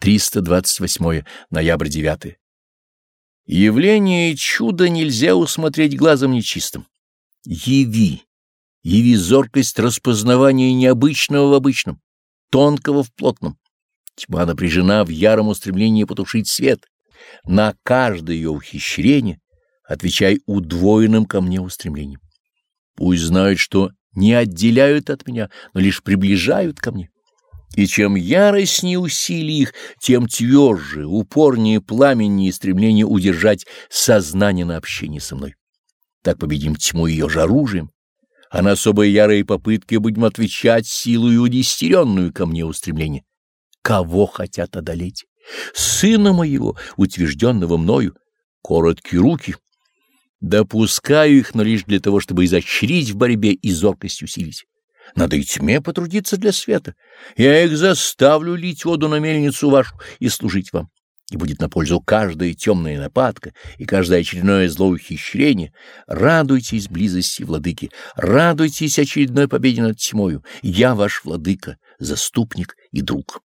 328 ноябрь 9. Явление чуда нельзя усмотреть глазом нечистым. Яви, яви зоркость распознавания необычного в обычном, тонкого в плотном. Тьма напряжена в яром устремлении потушить свет. На каждое ее ухищрение отвечай удвоенным ко мне устремлением. Пусть знают, что не отделяют от меня, но лишь приближают ко мне. И чем яростнее усилий их, тем тверже, упорнее пламеннее стремление удержать сознание на общении со мной. Так победим тьму ее же оружием, а на особые ярые попытки будем отвечать силу и удестеренную ко мне устремление. Кого хотят одолеть? Сына моего, утвержденного мною, короткие руки. Допускаю их, но лишь для того, чтобы изощрить в борьбе и зоркость усилить. Надо и тьме потрудиться для света. Я их заставлю лить воду на мельницу вашу и служить вам. И будет на пользу каждая темная нападка и каждое очередное злоухищрение. Радуйтесь близости владыки, радуйтесь очередной победе над тьмою. Я ваш владыка, заступник и друг.